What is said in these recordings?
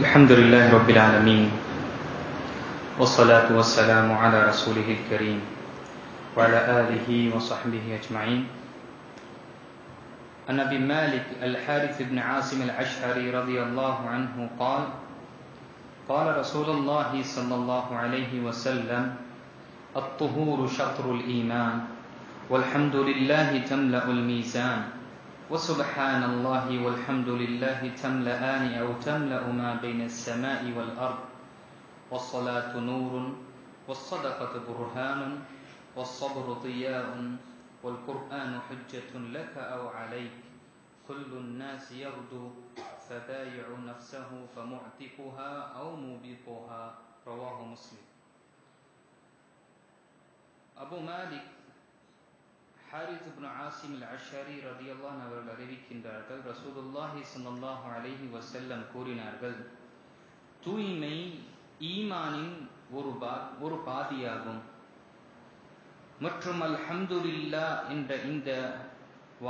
الحمد لله رب العالمين والصلاة والسلام على رسوله الكريم وعلى آله وصحبه أجمعين. عن أبي مالك الحارث بن عاصم العشعري رضي الله عنه قال قال رسول الله صلى الله عليه وسلم الطهور شطر الإيمان والحمد لله تملأ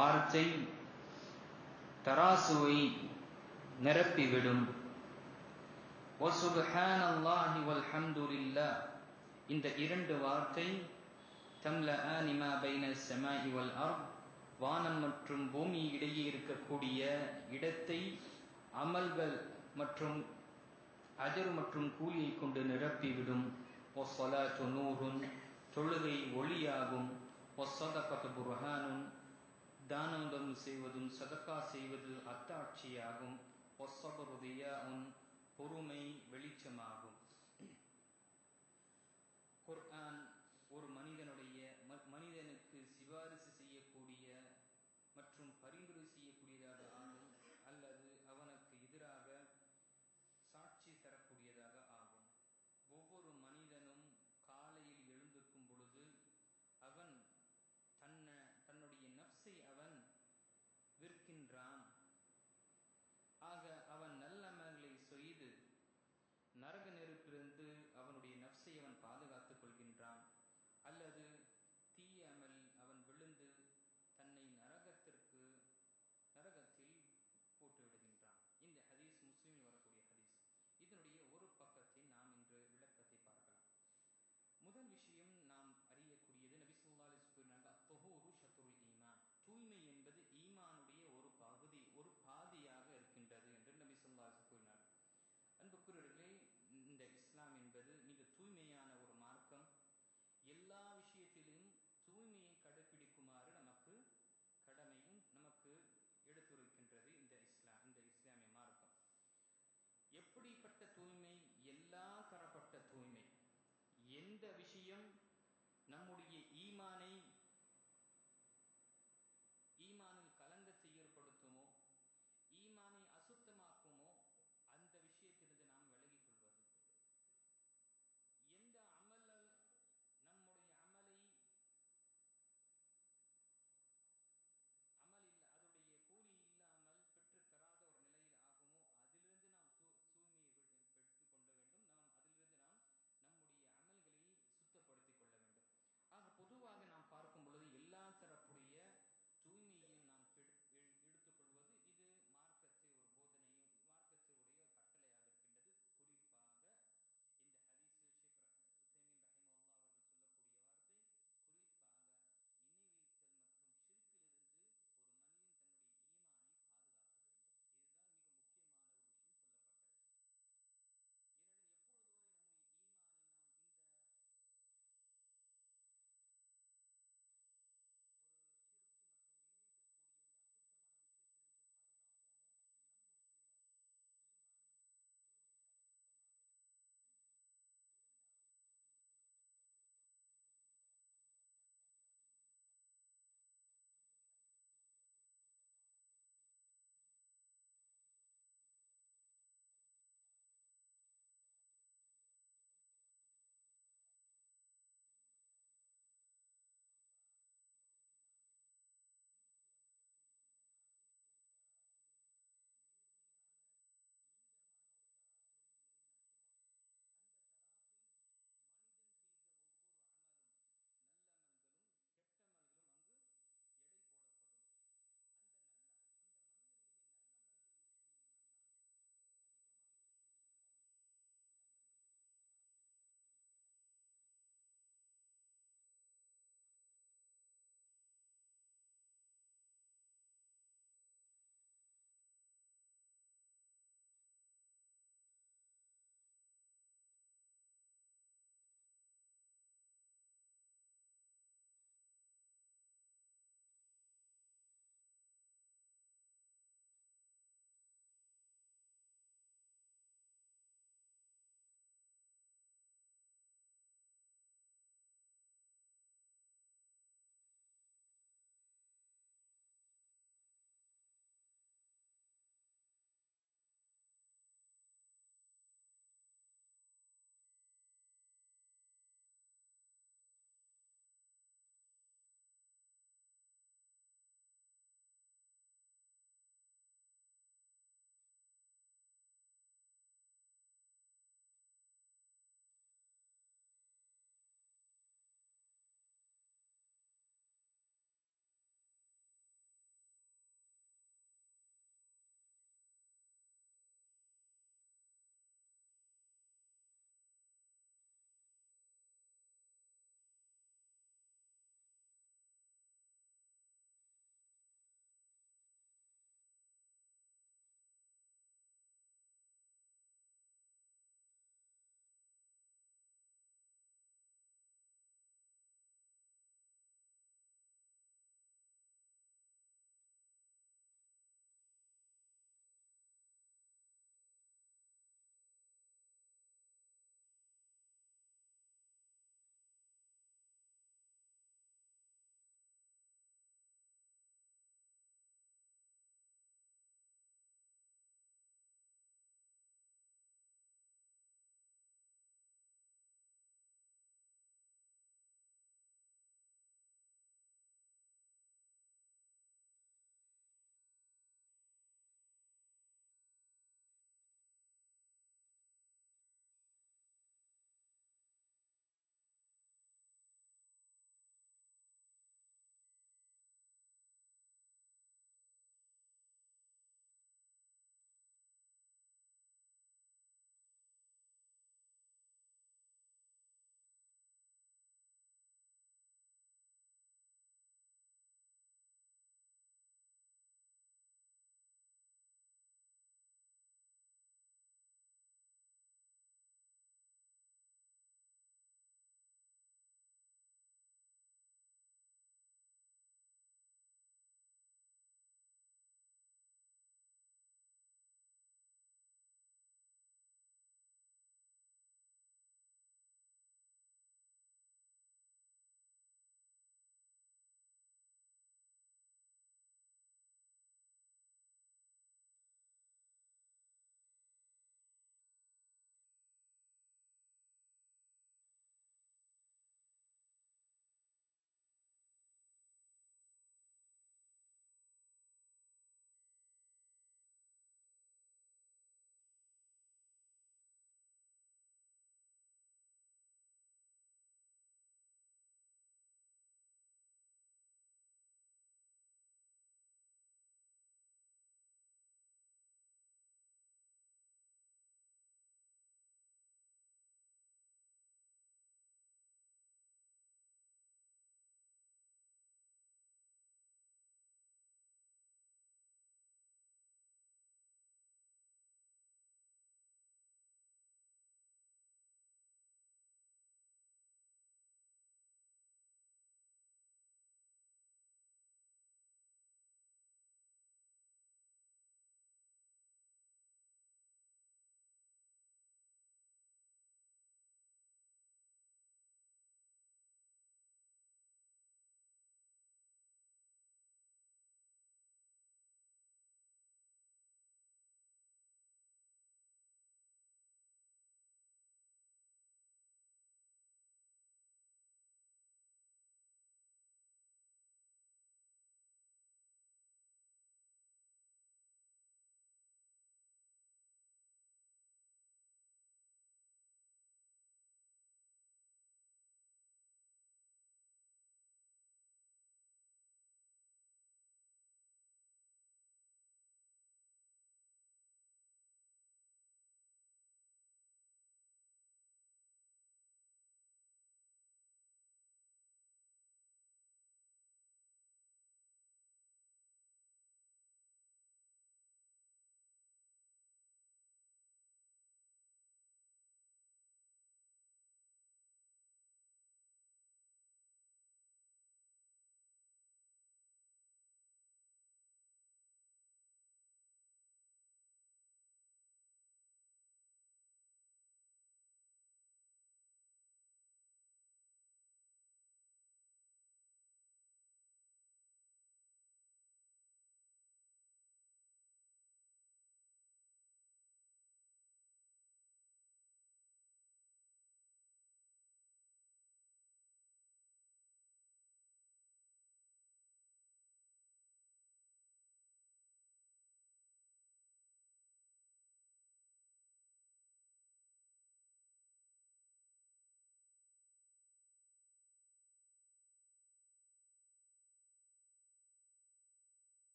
वार्चई तरासोई